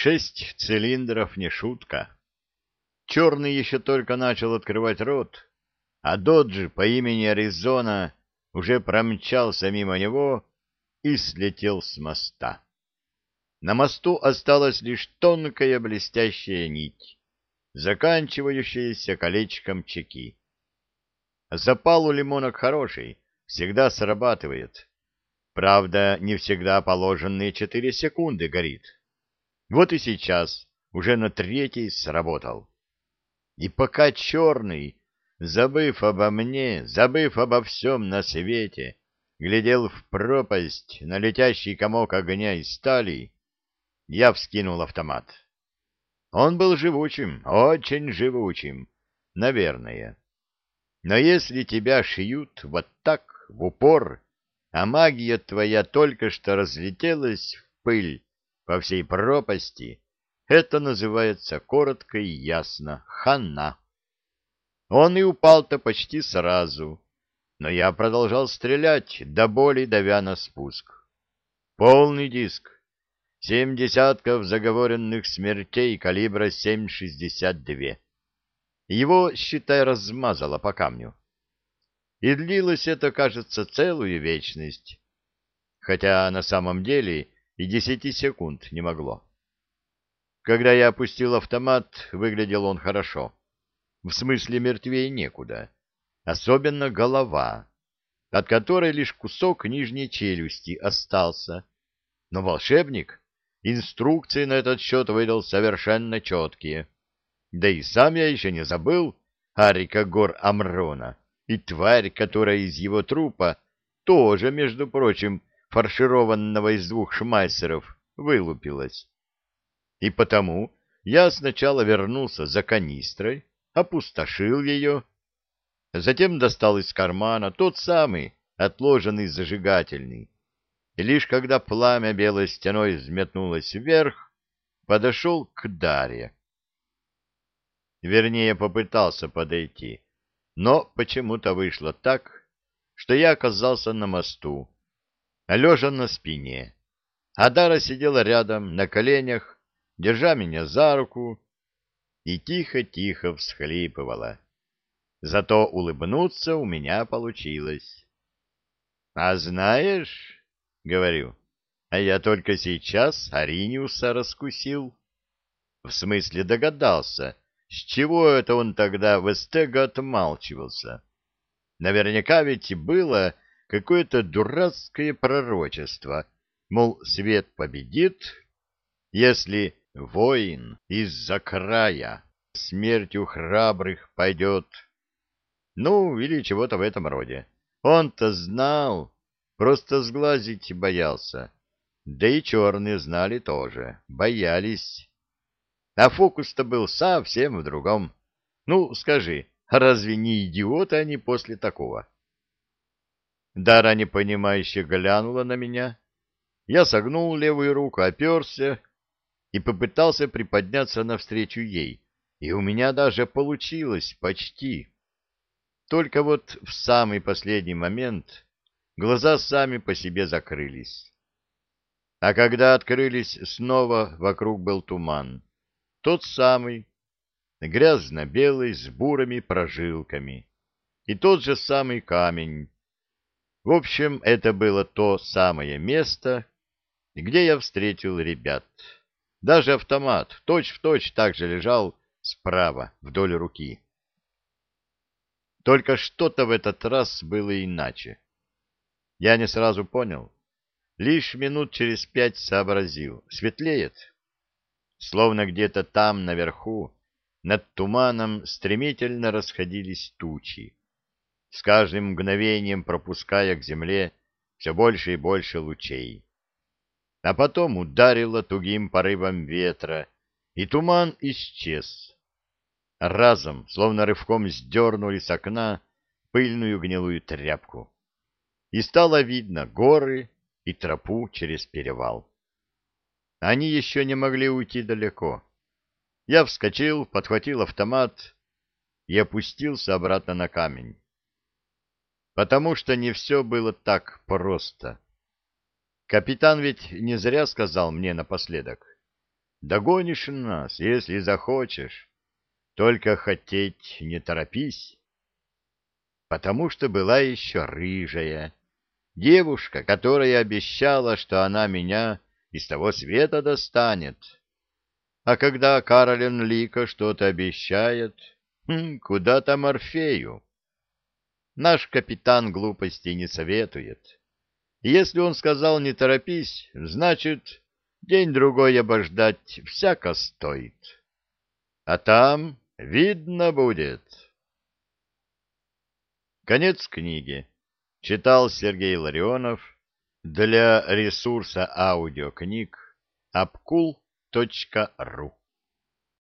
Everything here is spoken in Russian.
Шесть цилиндров не шутка. Черный еще только начал открывать рот, а Доджи по имени Аризона уже промчался мимо него и слетел с моста. На мосту осталась лишь тонкая блестящая нить, заканчивающаяся колечком чеки. Запал у лимонок хороший, всегда срабатывает. Правда, не всегда положенные четыре секунды горит. Вот и сейчас уже на третий сработал. И пока черный, забыв обо мне, забыв обо всем на свете, глядел в пропасть на летящий комок огня и стали, я вскинул автомат. Он был живучим, очень живучим, наверное. Но если тебя шьют вот так, в упор, а магия твоя только что разлетелась в пыль по всей пропасти, это называется коротко и ясно «хана». Он и упал-то почти сразу, но я продолжал стрелять, до боли давя на спуск. Полный диск. Семь десятков заговоренных смертей калибра 7,62. Его, считай, размазало по камню. И длилось это, кажется, целую вечность, хотя на самом деле и десяти секунд не могло. Когда я опустил автомат, выглядел он хорошо. В смысле мертвее некуда. Особенно голова, от которой лишь кусок нижней челюсти остался. Но волшебник инструкции на этот счет выдал совершенно четкие. Да и сам я еще не забыл Арика Гор Амрона, и тварь, которая из его трупа, тоже, между прочим, фаршированного из двух шмайсеров, вылупилась. И потому я сначала вернулся за канистрой, опустошил ее, затем достал из кармана тот самый отложенный зажигательный. И лишь когда пламя белой стеной взметнулось вверх, подошел к Дарье. Вернее, попытался подойти, но почему-то вышло так, что я оказался на мосту, лежа на спине, а Дара сидела рядом на коленях, держа меня за руку, и тихо-тихо всхлипывала. Зато улыбнуться у меня получилось. — А знаешь, — говорю, — а я только сейчас Ариниуса раскусил. В смысле догадался, с чего это он тогда в Эстего отмалчивался. Наверняка ведь было какое-то дурацкое пророчество, мол, свет победит, если Воин из-за края, смертью храбрых пойдет. Ну, или чего-то в этом роде. Он-то знал, просто сглазить боялся. Да и черные знали тоже, боялись. А фокус-то был совсем в другом. Ну, скажи, разве не идиоты они после такого? Дара непонимающе глянула на меня. Я согнул левую руку, оперся и попытался приподняться навстречу ей, и у меня даже получилось почти. Только вот в самый последний момент глаза сами по себе закрылись. А когда открылись снова, вокруг был туман. Тот самый, грязно-белый, с бурыми прожилками. И тот же самый камень. В общем, это было то самое место, где я встретил ребят. Даже автомат точь-в-точь точь так же лежал справа, вдоль руки. Только что-то в этот раз было иначе. Я не сразу понял. Лишь минут через пять сообразил. Светлеет. Словно где-то там, наверху, над туманом стремительно расходились тучи, с каждым мгновением пропуская к земле все больше и больше лучей а потом ударило тугим порывом ветра, и туман исчез. Разом, словно рывком сдернули с окна пыльную гнилую тряпку. И стало видно горы и тропу через перевал. Они еще не могли уйти далеко. Я вскочил, подхватил автомат и опустился обратно на камень. Потому что не все было так просто. Капитан ведь не зря сказал мне напоследок. Догонишь нас, если захочешь. Только хотеть не торопись. Потому что была еще рыжая. Девушка, которая обещала, что она меня из того света достанет. А когда Каролин Лика что-то обещает, хм, куда там Орфею? Наш капитан глупостей не советует. Если он сказал «не торопись», значит, день-другой обождать всяко стоит. А там видно будет. Конец книги. Читал Сергей Ларионов для ресурса аудиокниг apkul.ru